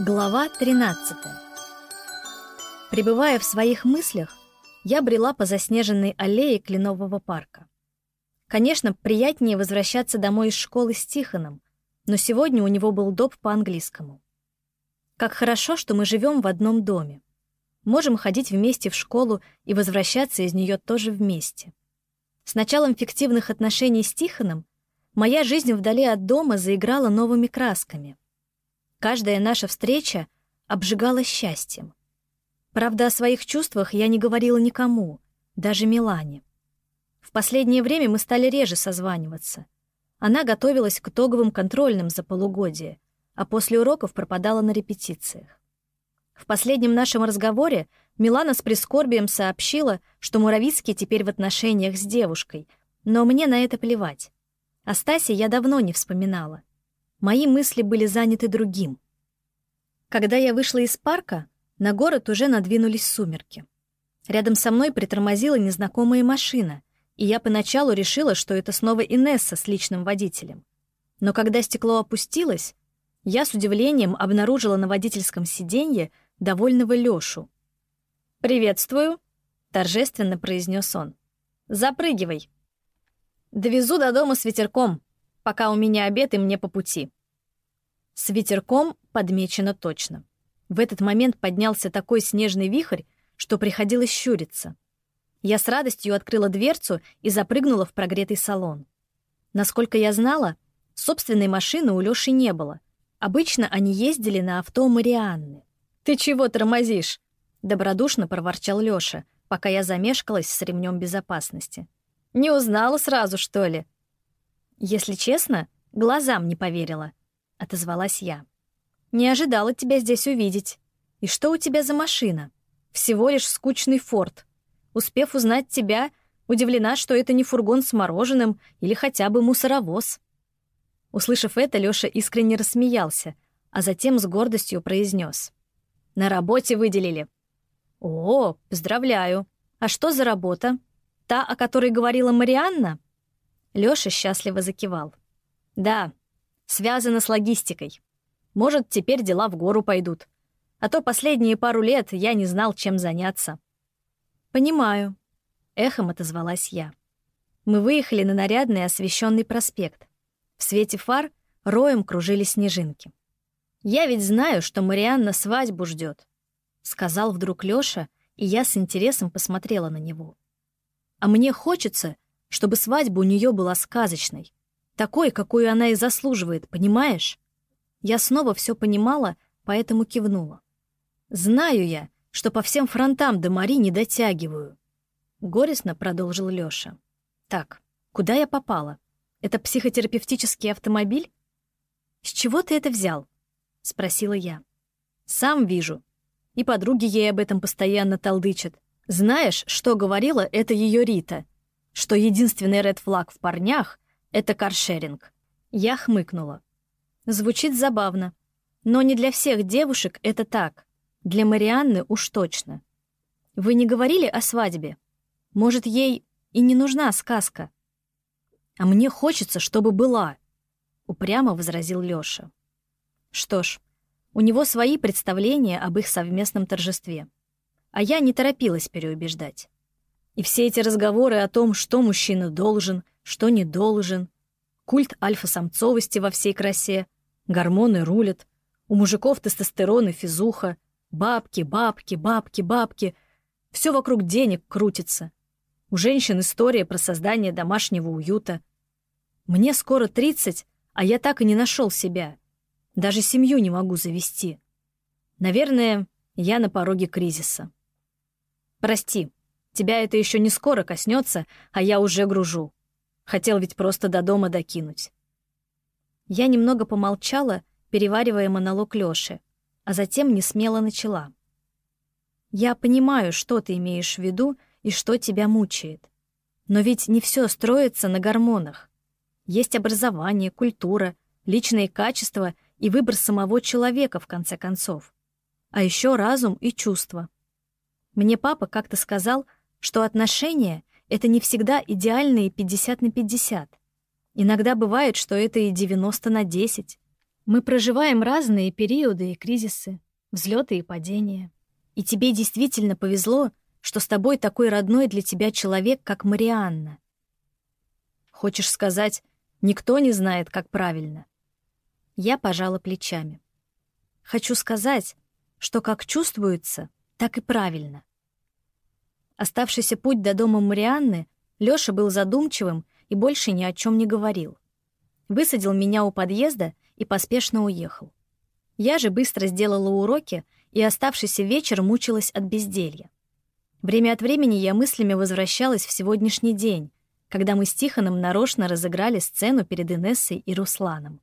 Глава 13 Пребывая в своих мыслях, я брела по заснеженной аллее Кленового парка. Конечно, приятнее возвращаться домой из школы с Тихоном, но сегодня у него был доп по-английскому. Как хорошо, что мы живем в одном доме. Можем ходить вместе в школу и возвращаться из нее тоже вместе. С началом фиктивных отношений с Тихоном моя жизнь вдали от дома заиграла новыми красками — Каждая наша встреча обжигала счастьем. Правда, о своих чувствах я не говорила никому, даже Милане. В последнее время мы стали реже созваниваться. Она готовилась к итоговым контрольным за полугодие, а после уроков пропадала на репетициях. В последнем нашем разговоре Милана с прискорбием сообщила, что Муравицкий теперь в отношениях с девушкой, но мне на это плевать. О Стасе я давно не вспоминала. Мои мысли были заняты другим. Когда я вышла из парка, на город уже надвинулись сумерки. Рядом со мной притормозила незнакомая машина, и я поначалу решила, что это снова Инесса с личным водителем. Но когда стекло опустилось, я с удивлением обнаружила на водительском сиденье довольного Лёшу. «Приветствую», — торжественно произнес он. «Запрыгивай. Довезу до дома с ветерком пока у меня обед и мне по пути. С ветерком подмечено точно. В этот момент поднялся такой снежный вихрь, что приходилось щуриться. Я с радостью открыла дверцу и запрыгнула в прогретый салон. Насколько я знала, собственной машины у Лёши не было. Обычно они ездили на авто Марианны. «Ты чего тормозишь?» — добродушно проворчал Лёша, пока я замешкалась с ремнем безопасности. «Не узнала сразу, что ли?» «Если честно, глазам не поверила», — отозвалась я. «Не ожидала тебя здесь увидеть. И что у тебя за машина? Всего лишь скучный форт. Успев узнать тебя, удивлена, что это не фургон с мороженым или хотя бы мусоровоз». Услышав это, Лёша искренне рассмеялся, а затем с гордостью произнес: «На работе выделили». «О, поздравляю. А что за работа? Та, о которой говорила Марианна?» Лёша счастливо закивал. «Да, связано с логистикой. Может, теперь дела в гору пойдут. А то последние пару лет я не знал, чем заняться». «Понимаю», — эхом отозвалась я. Мы выехали на нарядный освещенный проспект. В свете фар роем кружили снежинки. «Я ведь знаю, что Марианна свадьбу ждет», — сказал вдруг Лёша, и я с интересом посмотрела на него. «А мне хочется, чтобы свадьба у нее была сказочной, такой, какую она и заслуживает, понимаешь? Я снова все понимала, поэтому кивнула. Знаю я, что по всем фронтам до Мари не дотягиваю. Горестно продолжил Лёша. Так, куда я попала? Это психотерапевтический автомобиль? С чего ты это взял? Спросила я. Сам вижу. И подруги ей об этом постоянно толдычат. Знаешь, что говорила это ее Рита — что единственный ред флаг в парнях — это каршеринг. Я хмыкнула. Звучит забавно. Но не для всех девушек это так. Для Марианны уж точно. Вы не говорили о свадьбе? Может, ей и не нужна сказка? А мне хочется, чтобы была, — упрямо возразил Лёша. Что ж, у него свои представления об их совместном торжестве. А я не торопилась переубеждать. И все эти разговоры о том, что мужчина должен, что не должен, культ альфа-самцовости во всей красе, гормоны рулят, у мужиков тестостерон и физуха, бабки, бабки, бабки, бабки, все вокруг денег крутится. У женщин история про создание домашнего уюта. Мне скоро 30, а я так и не нашел себя. Даже семью не могу завести. Наверное, я на пороге кризиса. Прости, Тебя это еще не скоро коснется, а я уже гружу. Хотел ведь просто до дома докинуть. Я немного помолчала, переваривая монолог Лёши, а затем не смело начала. Я понимаю, что ты имеешь в виду и что тебя мучает. Но ведь не все строится на гормонах. Есть образование, культура, личные качества и выбор самого человека, в конце концов. А еще разум и чувства. Мне папа как-то сказал — что отношения — это не всегда идеальные 50 на 50. Иногда бывает, что это и 90 на 10. Мы проживаем разные периоды и кризисы, взлеты и падения. И тебе действительно повезло, что с тобой такой родной для тебя человек, как Марианна. Хочешь сказать, никто не знает, как правильно? Я пожала плечами. Хочу сказать, что как чувствуется, так и правильно. Оставшийся путь до дома Марианны Лёша был задумчивым и больше ни о чем не говорил. Высадил меня у подъезда и поспешно уехал. Я же быстро сделала уроки и оставшийся вечер мучилась от безделья. Время от времени я мыслями возвращалась в сегодняшний день, когда мы с Тихоном нарочно разыграли сцену перед Инессой и Русланом.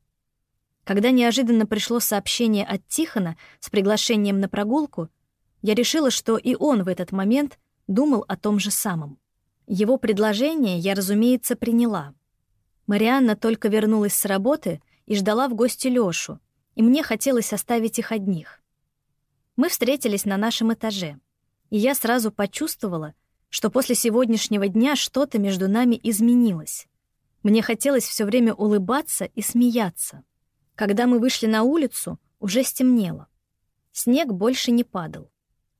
Когда неожиданно пришло сообщение от Тихона с приглашением на прогулку, я решила, что и он в этот момент думал о том же самом. Его предложение я, разумеется, приняла. Марианна только вернулась с работы и ждала в гости Лёшу, и мне хотелось оставить их одних. Мы встретились на нашем этаже, и я сразу почувствовала, что после сегодняшнего дня что-то между нами изменилось. Мне хотелось все время улыбаться и смеяться. Когда мы вышли на улицу, уже стемнело. Снег больше не падал.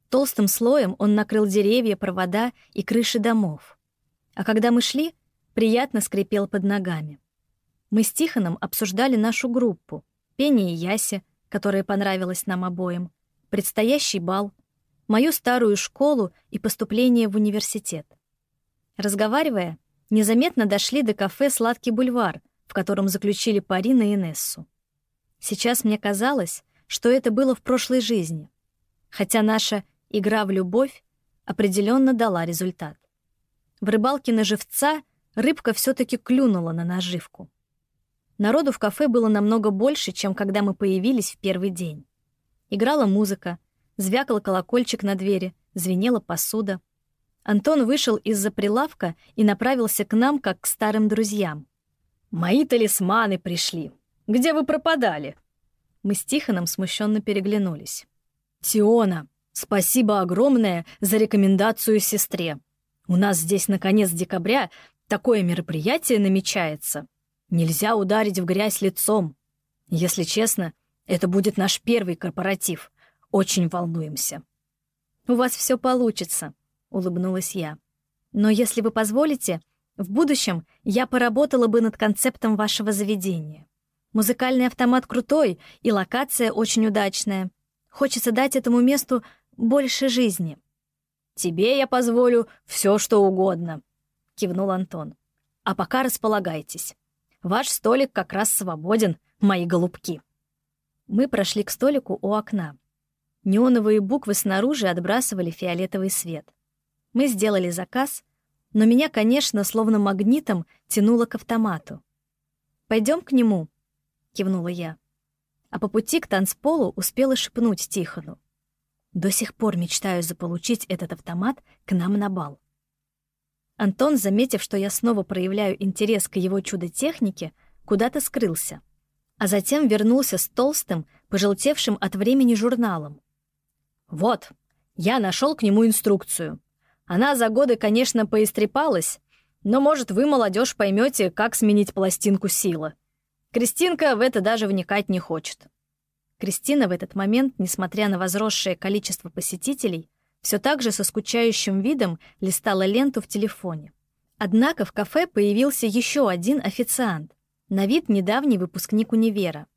Толстым слоем он накрыл деревья, провода и крыши домов. А когда мы шли, приятно скрипел под ногами. Мы с Тихоном обсуждали нашу группу, Пенни и Ясе, которая понравилась нам обоим, предстоящий бал, мою старую школу и поступление в университет. Разговаривая, незаметно дошли до кафе «Сладкий бульвар», в котором заключили пари на Инессу. Сейчас мне казалось, что это было в прошлой жизни, хотя наша игра в любовь определенно дала результат. В рыбалке на живца рыбка все таки клюнула на наживку. Народу в кафе было намного больше, чем когда мы появились в первый день. Играла музыка, звякал колокольчик на двери, звенела посуда. Антон вышел из-за прилавка и направился к нам, как к старым друзьям. «Мои талисманы пришли. Где вы пропадали?» Мы с Тихоном смущенно переглянулись. «Тиона, спасибо огромное за рекомендацию сестре. У нас здесь на конец декабря такое мероприятие намечается. Нельзя ударить в грязь лицом. Если честно, это будет наш первый корпоратив. Очень волнуемся». «У вас все получится», — улыбнулась я. «Но если вы позволите, в будущем я поработала бы над концептом вашего заведения. Музыкальный автомат крутой, и локация очень удачная. Хочется дать этому месту больше жизни». «Тебе я позволю все, что угодно», — кивнул Антон. «А пока располагайтесь. Ваш столик как раз свободен, мои голубки». Мы прошли к столику у окна. Неоновые буквы снаружи отбрасывали фиолетовый свет. Мы сделали заказ, но меня, конечно, словно магнитом тянуло к автомату. Пойдем к нему», — кивнула я. А по пути к танцполу успела шепнуть Тихону. «До сих пор мечтаю заполучить этот автомат к нам на бал». Антон, заметив, что я снова проявляю интерес к его чудо-технике, куда-то скрылся, а затем вернулся с толстым, пожелтевшим от времени журналом. Вот, я нашел к нему инструкцию. Она за годы, конечно, поистрепалась, но, может, вы, молодежь, поймете, как сменить пластинку силы. Кристинка в это даже вникать не хочет. Кристина в этот момент, несмотря на возросшее количество посетителей, все так же со скучающим видом листала ленту в телефоне. Однако в кафе появился еще один официант, на вид недавний выпускник универа.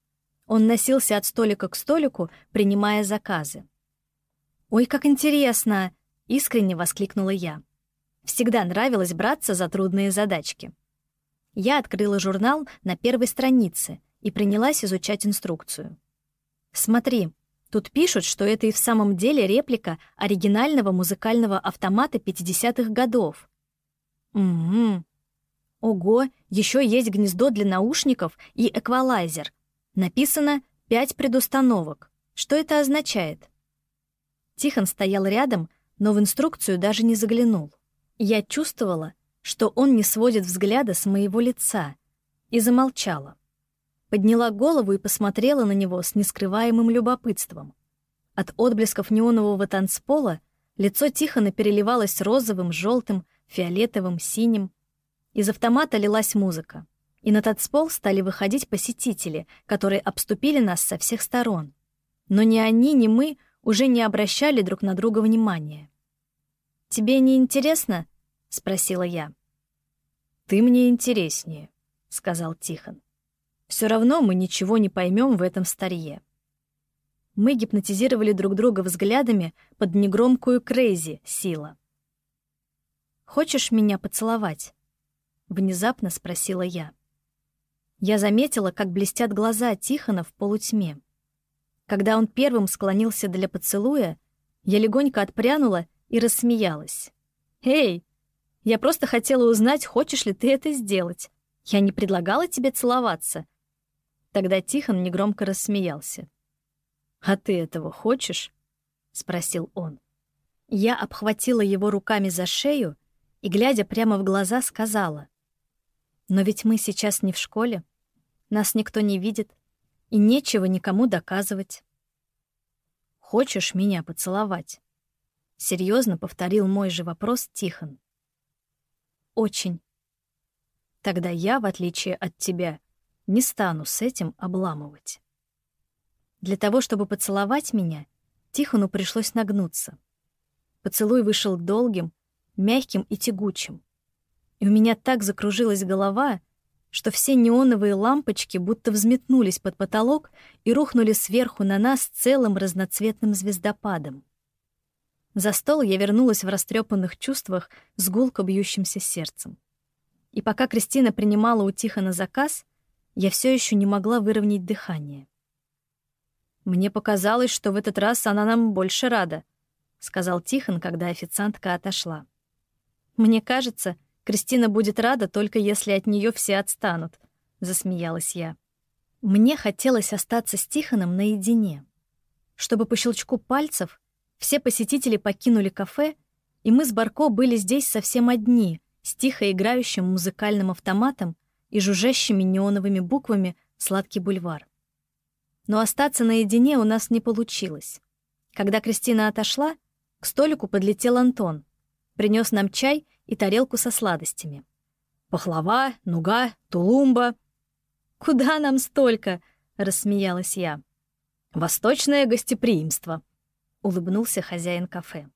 Он носился от столика к столику, принимая заказы. «Ой, как интересно!» — искренне воскликнула я. Всегда нравилось браться за трудные задачки. Я открыла журнал на первой странице и принялась изучать инструкцию. «Смотри, тут пишут, что это и в самом деле реплика оригинального музыкального автомата 50-х годов». «Угу. Ого, еще есть гнездо для наушников и эквалайзер. Написано «пять предустановок». Что это означает?» Тихон стоял рядом, но в инструкцию даже не заглянул. Я чувствовала, что он не сводит взгляда с моего лица, и замолчала. Подняла голову и посмотрела на него с нескрываемым любопытством. От отблесков неонового танцпола лицо Тихона переливалось розовым, желтым, фиолетовым, синим. Из автомата лилась музыка. и на танцпол стали выходить посетители, которые обступили нас со всех сторон. Но ни они, ни мы уже не обращали друг на друга внимания. «Тебе не интересно?» — спросила я. «Ты мне интереснее», — сказал Тихон. «Все равно мы ничего не поймем в этом старье». Мы гипнотизировали друг друга взглядами под негромкую крейзи сила. «Хочешь меня поцеловать?» — внезапно спросила я. Я заметила, как блестят глаза Тихона в полутьме. Когда он первым склонился для поцелуя, я легонько отпрянула и рассмеялась. «Эй, я просто хотела узнать, хочешь ли ты это сделать. Я не предлагала тебе целоваться». Тогда Тихон негромко рассмеялся. «А ты этого хочешь?» — спросил он. Я обхватила его руками за шею и, глядя прямо в глаза, сказала. «Но ведь мы сейчас не в школе. Нас никто не видит, и нечего никому доказывать. «Хочешь меня поцеловать?» Серьезно повторил мой же вопрос Тихон. «Очень. Тогда я, в отличие от тебя, не стану с этим обламывать». Для того, чтобы поцеловать меня, Тихону пришлось нагнуться. Поцелуй вышел долгим, мягким и тягучим. И у меня так закружилась голова, что все неоновые лампочки будто взметнулись под потолок и рухнули сверху на нас целым разноцветным звездопадом. За стол я вернулась в растрепанных чувствах с гулко бьющимся сердцем. И пока Кристина принимала у Тихона заказ, я все еще не могла выровнять дыхание. «Мне показалось, что в этот раз она нам больше рада», — сказал Тихон, когда официантка отошла. «Мне кажется, — Кристина будет рада только если от нее все отстанут», — засмеялась я. Мне хотелось остаться с Тихоном наедине. Чтобы по щелчку пальцев все посетители покинули кафе, и мы с Барко были здесь совсем одни, с тихо играющим музыкальным автоматом и жужжащими неоновыми буквами «Сладкий бульвар». Но остаться наедине у нас не получилось. Когда Кристина отошла, к столику подлетел Антон, принес нам чай и тарелку со сладостями. Пахлава, нуга, тулумба. «Куда нам столько?» — рассмеялась я. «Восточное гостеприимство», — улыбнулся хозяин кафе.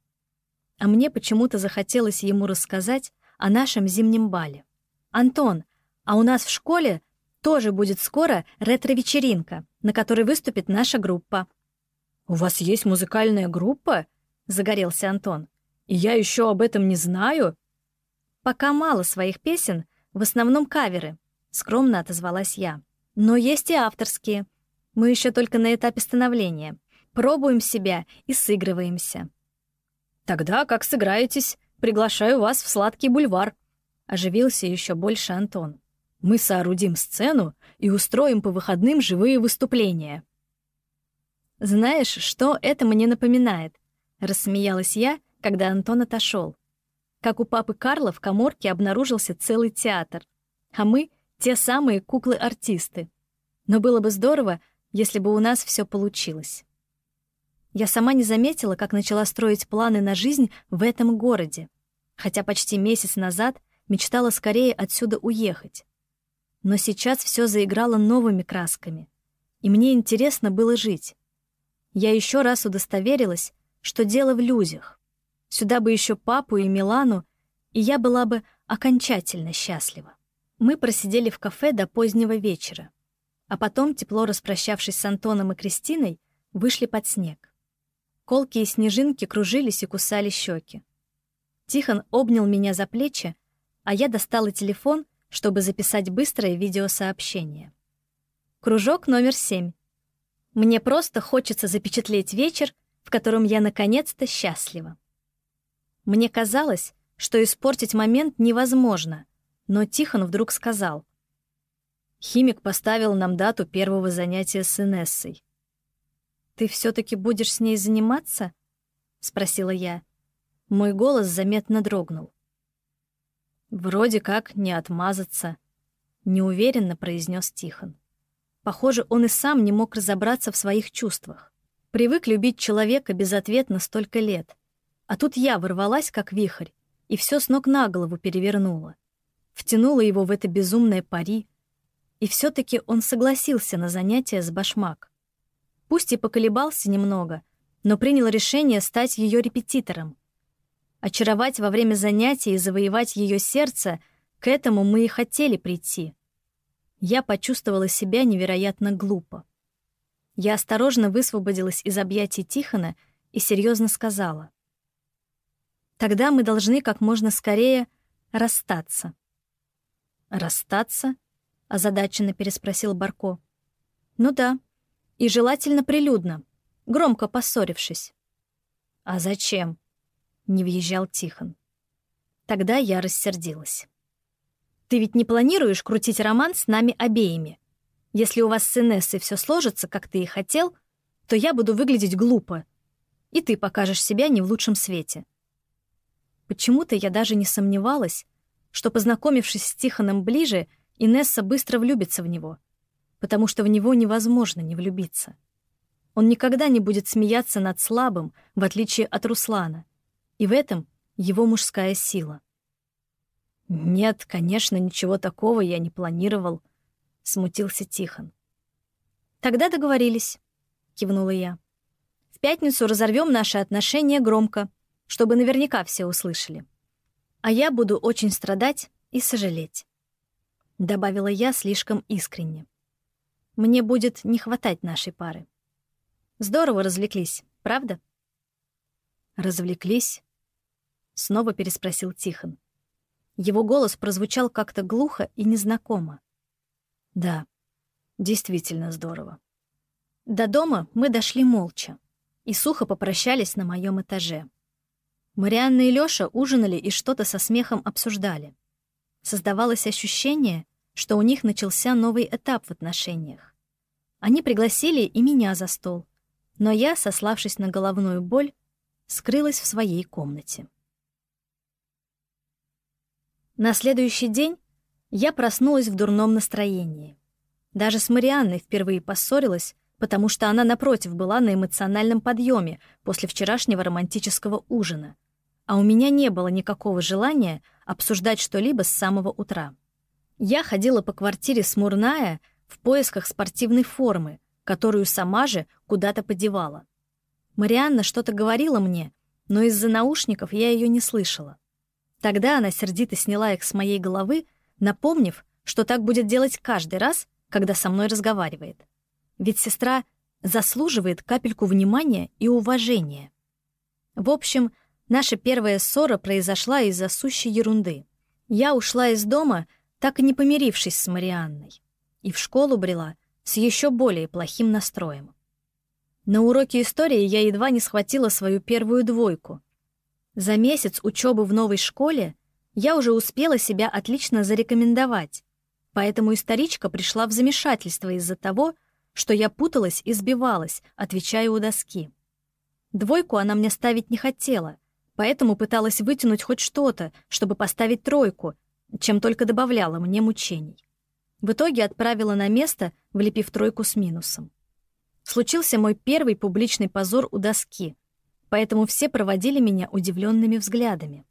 А мне почему-то захотелось ему рассказать о нашем зимнем бале. «Антон, а у нас в школе тоже будет скоро ретро-вечеринка, на которой выступит наша группа». «У вас есть музыкальная группа?» — загорелся Антон. «И я еще об этом не знаю?» «Пока мало своих песен, в основном каверы», — скромно отозвалась я. «Но есть и авторские. Мы еще только на этапе становления. Пробуем себя и сыгрываемся». «Тогда, как сыграетесь, приглашаю вас в сладкий бульвар», — оживился еще больше Антон. «Мы соорудим сцену и устроим по выходным живые выступления». «Знаешь, что это мне напоминает?» — рассмеялась я, когда Антон отошел как у папы Карла в коморке обнаружился целый театр, а мы — те самые куклы-артисты. Но было бы здорово, если бы у нас все получилось. Я сама не заметила, как начала строить планы на жизнь в этом городе, хотя почти месяц назад мечтала скорее отсюда уехать. Но сейчас все заиграло новыми красками, и мне интересно было жить. Я еще раз удостоверилась, что дело в людях. Сюда бы еще папу и Милану, и я была бы окончательно счастлива. Мы просидели в кафе до позднего вечера, а потом, тепло распрощавшись с Антоном и Кристиной, вышли под снег. Колки и снежинки кружились и кусали щеки. Тихон обнял меня за плечи, а я достала телефон, чтобы записать быстрое видеосообщение. Кружок номер семь. Мне просто хочется запечатлеть вечер, в котором я наконец-то счастлива. Мне казалось, что испортить момент невозможно, но Тихон вдруг сказал. Химик поставил нам дату первого занятия с Инессой. «Ты все-таки будешь с ней заниматься?» — спросила я. Мой голос заметно дрогнул. «Вроде как не отмазаться», — неуверенно произнес Тихон. Похоже, он и сам не мог разобраться в своих чувствах. Привык любить человека безответно столько лет — а тут я ворвалась, как вихрь, и все с ног на голову перевернула. Втянула его в это безумное пари, И все таки он согласился на занятие с башмак. Пусть и поколебался немного, но принял решение стать ее репетитором. Очаровать во время занятий и завоевать ее сердце — к этому мы и хотели прийти. Я почувствовала себя невероятно глупо. Я осторожно высвободилась из объятий Тихона и серьезно сказала. «Тогда мы должны как можно скорее расстаться». «Расстаться?» — озадаченно переспросил Барко. «Ну да, и желательно прилюдно, громко поссорившись». «А зачем?» — не въезжал Тихон. Тогда я рассердилась. «Ты ведь не планируешь крутить роман с нами обеими? Если у вас с Инессой все сложится, как ты и хотел, то я буду выглядеть глупо, и ты покажешь себя не в лучшем свете». Почему-то я даже не сомневалась, что, познакомившись с Тихоном ближе, Инесса быстро влюбится в него, потому что в него невозможно не влюбиться. Он никогда не будет смеяться над слабым, в отличие от Руслана, и в этом его мужская сила. «Нет, конечно, ничего такого я не планировал», — смутился Тихон. «Тогда договорились», — кивнула я. «В пятницу разорвем наши отношения громко, чтобы наверняка все услышали. А я буду очень страдать и сожалеть», — добавила я слишком искренне. «Мне будет не хватать нашей пары. Здорово развлеклись, правда?» «Развлеклись?» — снова переспросил Тихон. Его голос прозвучал как-то глухо и незнакомо. Да, действительно здорово. До дома мы дошли молча и сухо попрощались на моем этаже. Марианна и Лёша ужинали и что-то со смехом обсуждали. Создавалось ощущение, что у них начался новый этап в отношениях. Они пригласили и меня за стол, но я, сославшись на головную боль, скрылась в своей комнате. На следующий день я проснулась в дурном настроении. Даже с Марианной впервые поссорилась, потому что она, напротив, была на эмоциональном подъеме после вчерашнего романтического ужина. А у меня не было никакого желания обсуждать что-либо с самого утра. Я ходила по квартире смурная в поисках спортивной формы, которую сама же куда-то подевала. Марианна что-то говорила мне, но из-за наушников я ее не слышала. Тогда она сердито сняла их с моей головы, напомнив, что так будет делать каждый раз, когда со мной разговаривает. Ведь сестра заслуживает капельку внимания и уважения. В общем, наша первая ссора произошла из-за сущей ерунды. Я ушла из дома, так и не помирившись с Марианной, и в школу брела с еще более плохим настроем. На уроке истории я едва не схватила свою первую двойку — за месяц учебы в новой школе я уже успела себя отлично зарекомендовать, поэтому историчка пришла в замешательство из-за того, что я путалась и сбивалась, отвечая у доски. Двойку она мне ставить не хотела, поэтому пыталась вытянуть хоть что-то, чтобы поставить тройку, чем только добавляла мне мучений. В итоге отправила на место, влепив тройку с минусом. Случился мой первый публичный позор у доски — поэтому все проводили меня удивленными взглядами.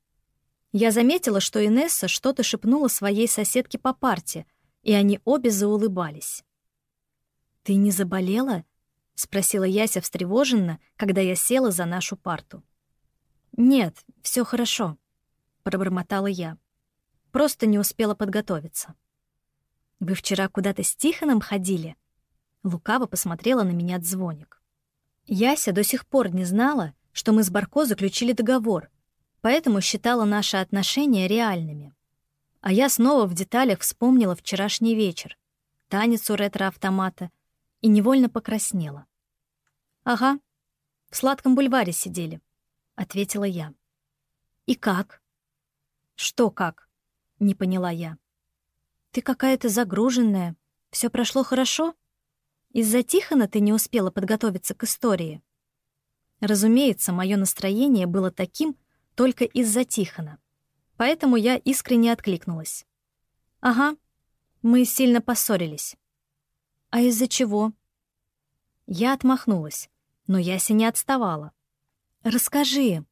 Я заметила, что Инесса что-то шепнула своей соседке по парте, и они обе заулыбались. «Ты не заболела?» — спросила Яся встревоженно, когда я села за нашу парту. «Нет, все хорошо», — пробормотала я. Просто не успела подготовиться. «Вы вчера куда-то с Тихоном ходили?» Лукаво посмотрела на меня Дзвоник. Яся до сих пор не знала, что мы с Барко заключили договор, поэтому считала наши отношения реальными. А я снова в деталях вспомнила вчерашний вечер, танец у ретро-автомата, и невольно покраснела. «Ага, в сладком бульваре сидели», — ответила я. «И как?» «Что как?» — не поняла я. «Ты какая-то загруженная. Все прошло хорошо? Из-за Тихона ты не успела подготовиться к истории?» Разумеется, мое настроение было таким только из-за Тихона. Поэтому я искренне откликнулась. «Ага, мы сильно поссорились». «А из-за чего?» Я отмахнулась, но Яся не отставала. «Расскажи».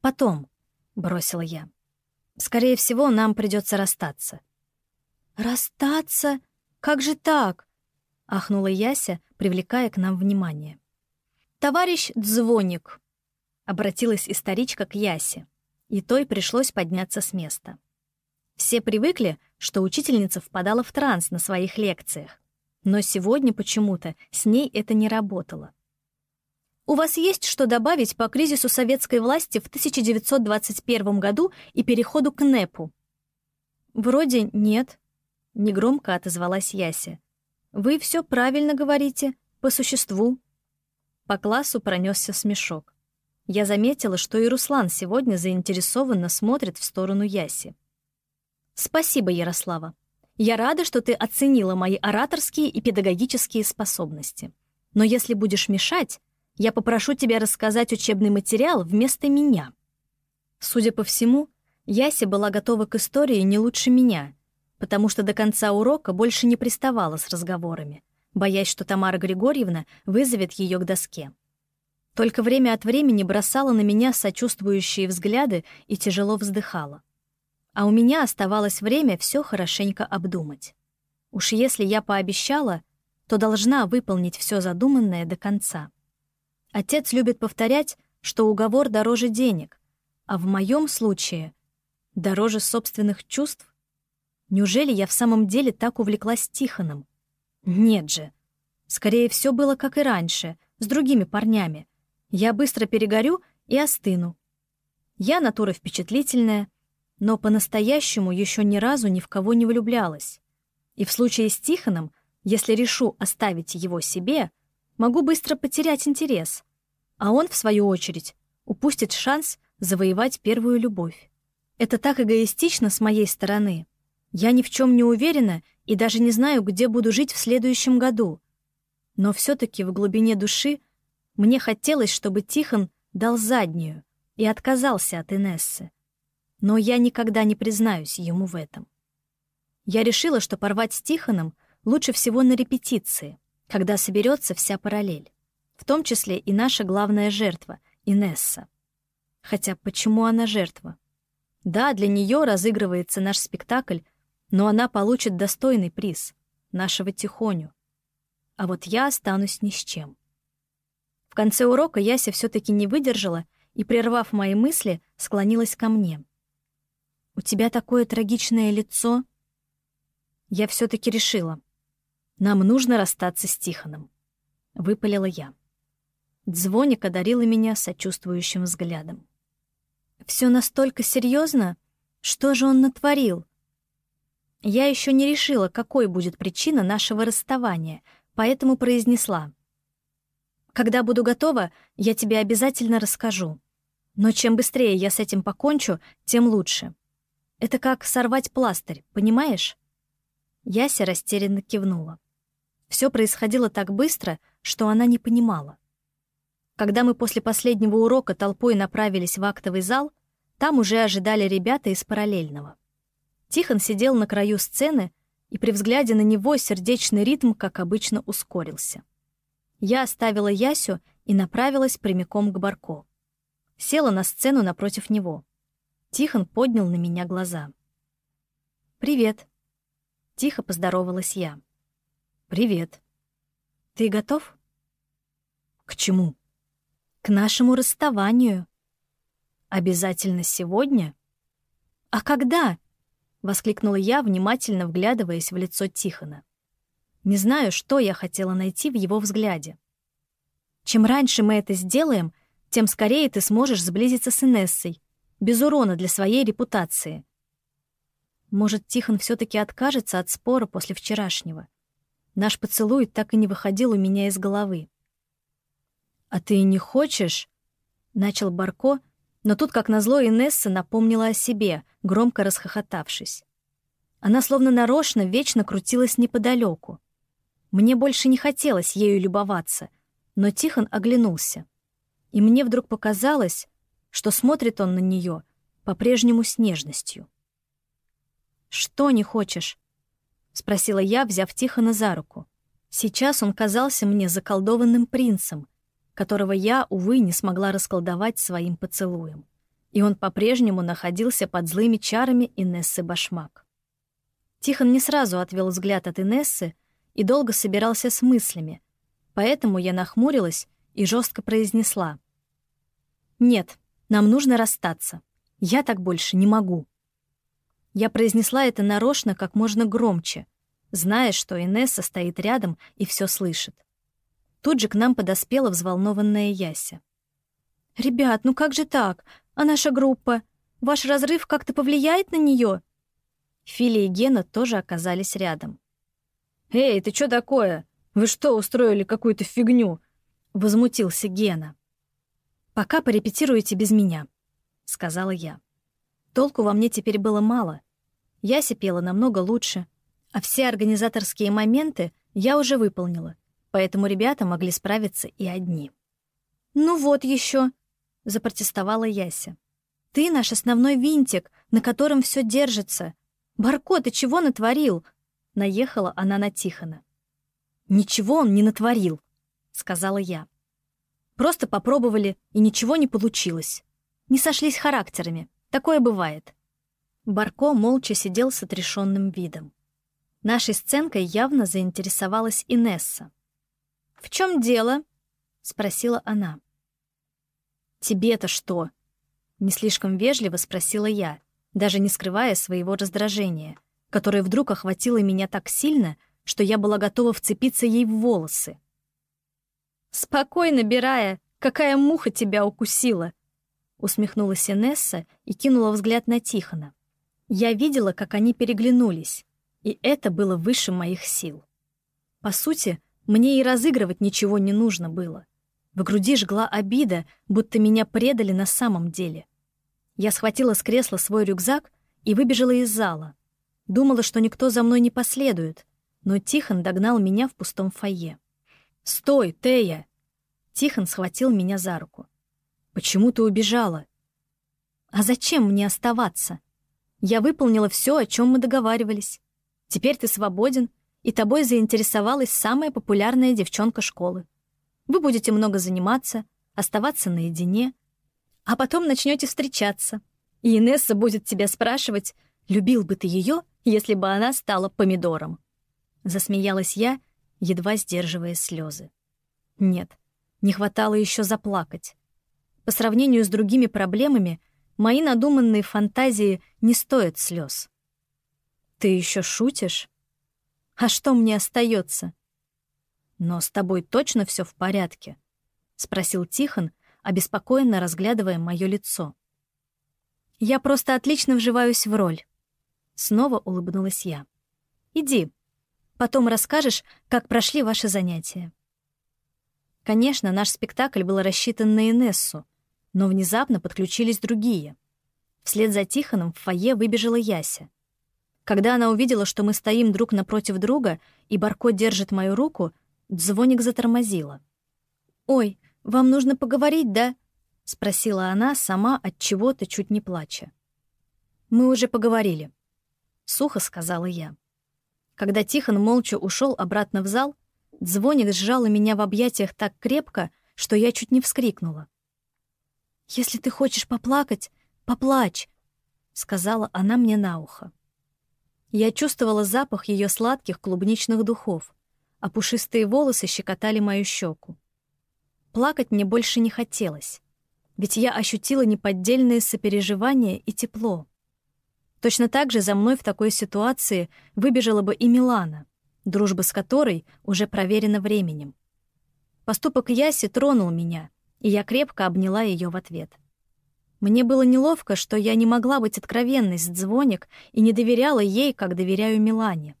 «Потом», — бросила я. «Скорее всего, нам придется расстаться». «Расстаться?» Как же так?» — ахнула Яся, привлекая к нам внимание. «Товарищ Дзвоник», — обратилась историчка к Ясе, и той пришлось подняться с места. Все привыкли, что учительница впадала в транс на своих лекциях, но сегодня почему-то с ней это не работало. У вас есть что добавить по кризису советской власти в 1921 году и переходу к НЭПу? Вроде нет, негромко отозвалась Яся. Вы все правильно говорите, по существу. По классу пронесся смешок. Я заметила, что и Руслан сегодня заинтересованно смотрит в сторону Яси. Спасибо, Ярослава. Я рада, что ты оценила мои ораторские и педагогические способности. Но если будешь мешать, я попрошу тебя рассказать учебный материал вместо меня». Судя по всему, Яся была готова к истории не лучше меня, потому что до конца урока больше не приставала с разговорами, боясь, что Тамара Григорьевна вызовет ее к доске. Только время от времени бросала на меня сочувствующие взгляды и тяжело вздыхала. А у меня оставалось время все хорошенько обдумать. Уж если я пообещала, то должна выполнить все задуманное до конца. Отец любит повторять, что уговор дороже денег, а в моем случае дороже собственных чувств. Неужели я в самом деле так увлеклась Тихоном? Нет же. Скорее, все было как и раньше, с другими парнями. Я быстро перегорю и остыну. Я натура впечатлительная, но по-настоящему еще ни разу ни в кого не влюблялась. И в случае с Тихоном, если решу оставить его себе, могу быстро потерять интерес, а он, в свою очередь, упустит шанс завоевать первую любовь. Это так эгоистично с моей стороны. Я ни в чем не уверена и даже не знаю, где буду жить в следующем году. Но все-таки в глубине души мне хотелось, чтобы Тихон дал заднюю и отказался от Инессы. Но я никогда не признаюсь ему в этом. Я решила, что порвать с Тихоном лучше всего на репетиции — когда соберется вся параллель, в том числе и наша главная жертва — Инесса. Хотя почему она жертва? Да, для нее разыгрывается наш спектакль, но она получит достойный приз — нашего Тихоню. А вот я останусь ни с чем. В конце урока Яся все-таки не выдержала и, прервав мои мысли, склонилась ко мне. «У тебя такое трагичное лицо?» Я все-таки решила — нам нужно расстаться с Тихоном. Выпалила я. Дзвоник одарила меня сочувствующим взглядом. Все настолько серьезно? Что же он натворил? Я еще не решила, какой будет причина нашего расставания, поэтому произнесла. Когда буду готова, я тебе обязательно расскажу. Но чем быстрее я с этим покончу, тем лучше. Это как сорвать пластырь, понимаешь? Яся растерянно кивнула. Все происходило так быстро, что она не понимала. Когда мы после последнего урока толпой направились в актовый зал, там уже ожидали ребята из параллельного. Тихон сидел на краю сцены, и при взгляде на него сердечный ритм, как обычно, ускорился. Я оставила Ясю и направилась прямиком к Барко. Села на сцену напротив него. Тихон поднял на меня глаза. «Привет», — тихо поздоровалась я. «Привет. Ты готов?» «К чему?» «К нашему расставанию». «Обязательно сегодня?» «А когда?» — воскликнула я, внимательно вглядываясь в лицо Тихона. Не знаю, что я хотела найти в его взгляде. «Чем раньше мы это сделаем, тем скорее ты сможешь сблизиться с Инессой, без урона для своей репутации». Может, Тихон все таки откажется от спора после вчерашнего — Наш поцелуй так и не выходил у меня из головы. «А ты не хочешь?» — начал Барко, но тут, как назло, Инесса напомнила о себе, громко расхохотавшись. Она словно нарочно вечно крутилась неподалеку. Мне больше не хотелось ею любоваться, но Тихон оглянулся. И мне вдруг показалось, что смотрит он на нее по-прежнему с нежностью. «Что не хочешь?» — спросила я, взяв Тихона за руку. Сейчас он казался мне заколдованным принцем, которого я, увы, не смогла расколдовать своим поцелуем. И он по-прежнему находился под злыми чарами Инессы Башмак. Тихон не сразу отвел взгляд от Инессы и долго собирался с мыслями, поэтому я нахмурилась и жестко произнесла. «Нет, нам нужно расстаться. Я так больше не могу». Я произнесла это нарочно как можно громче, зная, что Инесса стоит рядом и все слышит. Тут же к нам подоспела взволнованная Яся. «Ребят, ну как же так? А наша группа? Ваш разрыв как-то повлияет на нее? Филя и Гена тоже оказались рядом. «Эй, ты что такое? Вы что, устроили какую-то фигню?» — возмутился Гена. «Пока порепетируете без меня», — сказала я. Толку во мне теперь было мало. Яся пела намного лучше, а все организаторские моменты я уже выполнила, поэтому ребята могли справиться и одни. «Ну вот еще, запротестовала Яся. «Ты наш основной винтик, на котором все держится. Барко, ты чего натворил?» Наехала она на Тихона. «Ничего он не натворил», — сказала я. «Просто попробовали, и ничего не получилось. Не сошлись характерами. Такое бывает». Барко молча сидел с отрешенным видом. Нашей сценкой явно заинтересовалась Инесса. «В чем дело?» — спросила она. «Тебе-то что?» — не слишком вежливо спросила я, даже не скрывая своего раздражения, которое вдруг охватило меня так сильно, что я была готова вцепиться ей в волосы. «Спокойно, Бирая, какая муха тебя укусила!» Усмехнулась Инесса и кинула взгляд на Тихона. Я видела, как они переглянулись, и это было выше моих сил. По сути, мне и разыгрывать ничего не нужно было. В груди жгла обида, будто меня предали на самом деле. Я схватила с кресла свой рюкзак и выбежала из зала. Думала, что никто за мной не последует, но Тихон догнал меня в пустом фойе. «Стой, Тея!» Тихон схватил меня за руку. «Почему ты убежала?» «А зачем мне оставаться? Я выполнила все, о чем мы договаривались. Теперь ты свободен, и тобой заинтересовалась самая популярная девчонка школы. Вы будете много заниматься, оставаться наедине, а потом начнете встречаться. И Инесса будет тебя спрашивать, любил бы ты ее, если бы она стала помидором. Засмеялась я, едва сдерживая слезы. Нет, не хватало еще заплакать. По сравнению с другими проблемами, мои надуманные фантазии не стоят слез. Ты еще шутишь? А что мне остается? «Но с тобой точно все в порядке?» — спросил Тихон, обеспокоенно разглядывая мое лицо. «Я просто отлично вживаюсь в роль». Снова улыбнулась я. «Иди, потом расскажешь, как прошли ваши занятия». Конечно, наш спектакль был рассчитан на Инессу, но внезапно подключились другие. Вслед за Тихоном в фойе выбежала Яся. Когда она увидела, что мы стоим друг напротив друга, и Барко держит мою руку, Дзвоник затормозила. «Ой, вам нужно поговорить, да?» — спросила она, сама от чего-то чуть не плача. «Мы уже поговорили», — сухо сказала я. Когда Тихон молча ушел обратно в зал, Дзвоник сжала меня в объятиях так крепко, что я чуть не вскрикнула. «Если ты хочешь поплакать, поплачь», — сказала она мне на ухо. Я чувствовала запах ее сладких клубничных духов а пушистые волосы щекотали мою щеку. Плакать мне больше не хотелось, ведь я ощутила неподдельное сопереживание и тепло. Точно так же за мной в такой ситуации выбежала бы и Милана, дружба с которой уже проверена временем. Поступок Яси тронул меня, и я крепко обняла ее в ответ. Мне было неловко, что я не могла быть откровенной с Дзвоник и не доверяла ей, как доверяю Милане.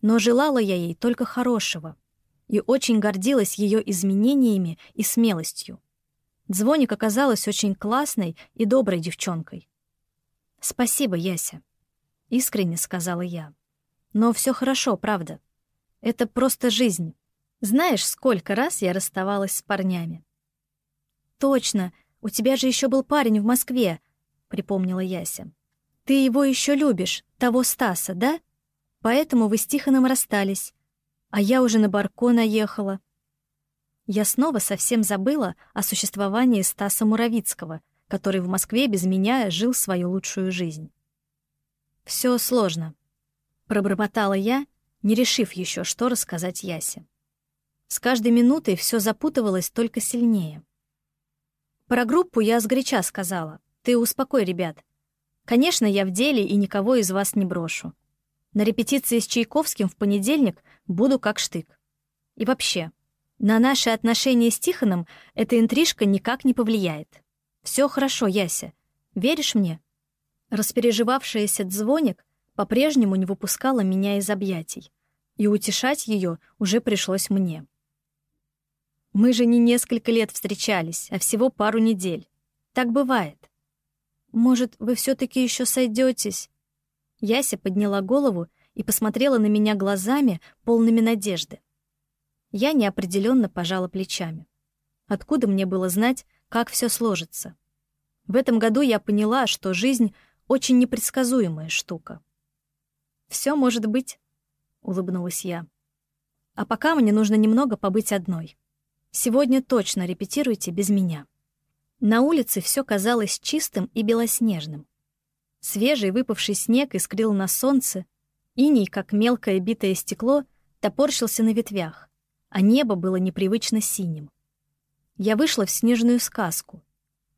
Но желала я ей только хорошего и очень гордилась ее изменениями и смелостью. Дзвоник оказалась очень классной и доброй девчонкой. «Спасибо, Яся», — искренне сказала я. «Но все хорошо, правда. Это просто жизнь. Знаешь, сколько раз я расставалась с парнями?» «Точно, у тебя же еще был парень в Москве», — припомнила Яся. «Ты его еще любишь, того Стаса, да?» Поэтому вы с Тихоном расстались, а я уже на Барко наехала. Я снова совсем забыла о существовании Стаса Муравицкого, который в Москве без меня жил свою лучшую жизнь. Все сложно. Пробормотала я, не решив еще, что рассказать Ясе. С каждой минутой все запутывалось только сильнее. Про группу я сгоряча сказала. Ты успокой ребят. Конечно, я в деле и никого из вас не брошу. На репетиции с Чайковским в понедельник буду как штык. И вообще, на наши отношения с Тихоном эта интрижка никак не повлияет. Все хорошо, Яся. Веришь мне? Распереживавшаяся Дзвоник по-прежнему не выпускала меня из объятий, и утешать ее уже пришлось мне. Мы же не несколько лет встречались, а всего пару недель. Так бывает. Может, вы все-таки еще сойдетесь? Яся подняла голову и посмотрела на меня глазами, полными надежды. Я неопределенно пожала плечами. Откуда мне было знать, как все сложится? В этом году я поняла, что жизнь — очень непредсказуемая штука. Все может быть», — улыбнулась я. «А пока мне нужно немного побыть одной». Сегодня точно репетируйте без меня. На улице все казалось чистым и белоснежным. Свежий выпавший снег искрил на солнце, иней, как мелкое битое стекло, топорщился на ветвях, а небо было непривычно синим. Я вышла в снежную сказку,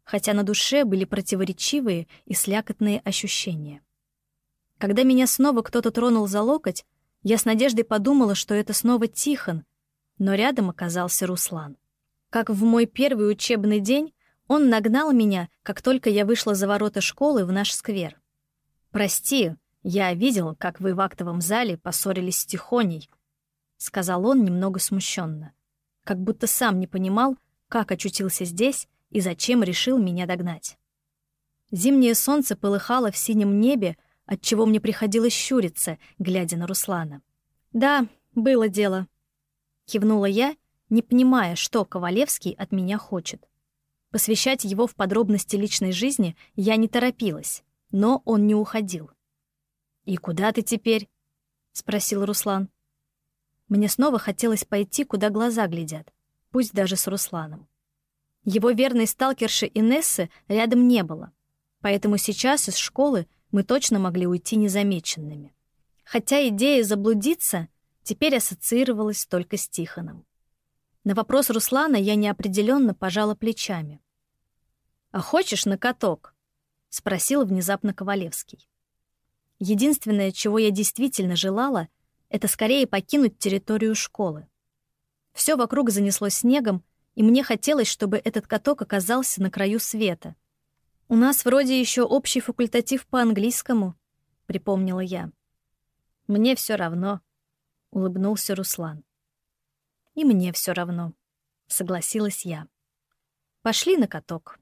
хотя на душе были противоречивые и слякотные ощущения. Когда меня снова кто-то тронул за локоть, я с надеждой подумала, что это снова Тихон, но рядом оказался Руслан. Как в мой первый учебный день, он нагнал меня, как только я вышла за ворота школы в наш сквер. «Прости, я видел, как вы в актовом зале поссорились с Тихоней», — сказал он немного смущенно, как будто сам не понимал, как очутился здесь и зачем решил меня догнать. Зимнее солнце полыхало в синем небе, отчего мне приходилось щуриться, глядя на Руслана. «Да, было дело», Кивнула я, не понимая, что Ковалевский от меня хочет. Посвящать его в подробности личной жизни я не торопилась, но он не уходил. «И куда ты теперь?» — спросил Руслан. Мне снова хотелось пойти, куда глаза глядят, пусть даже с Русланом. Его верной сталкерши Инессы рядом не было, поэтому сейчас из школы мы точно могли уйти незамеченными. Хотя идея заблудиться — теперь ассоциировалась только с Тихоном. На вопрос Руслана я неопределенно пожала плечами. «А хочешь на каток?» — спросил внезапно Ковалевский. Единственное, чего я действительно желала, это скорее покинуть территорию школы. Все вокруг занесло снегом, и мне хотелось, чтобы этот каток оказался на краю света. «У нас вроде еще общий факультатив по английскому», — припомнила я. «Мне все равно», — улыбнулся Руслан. «И мне все равно», — согласилась я. «Пошли на каток».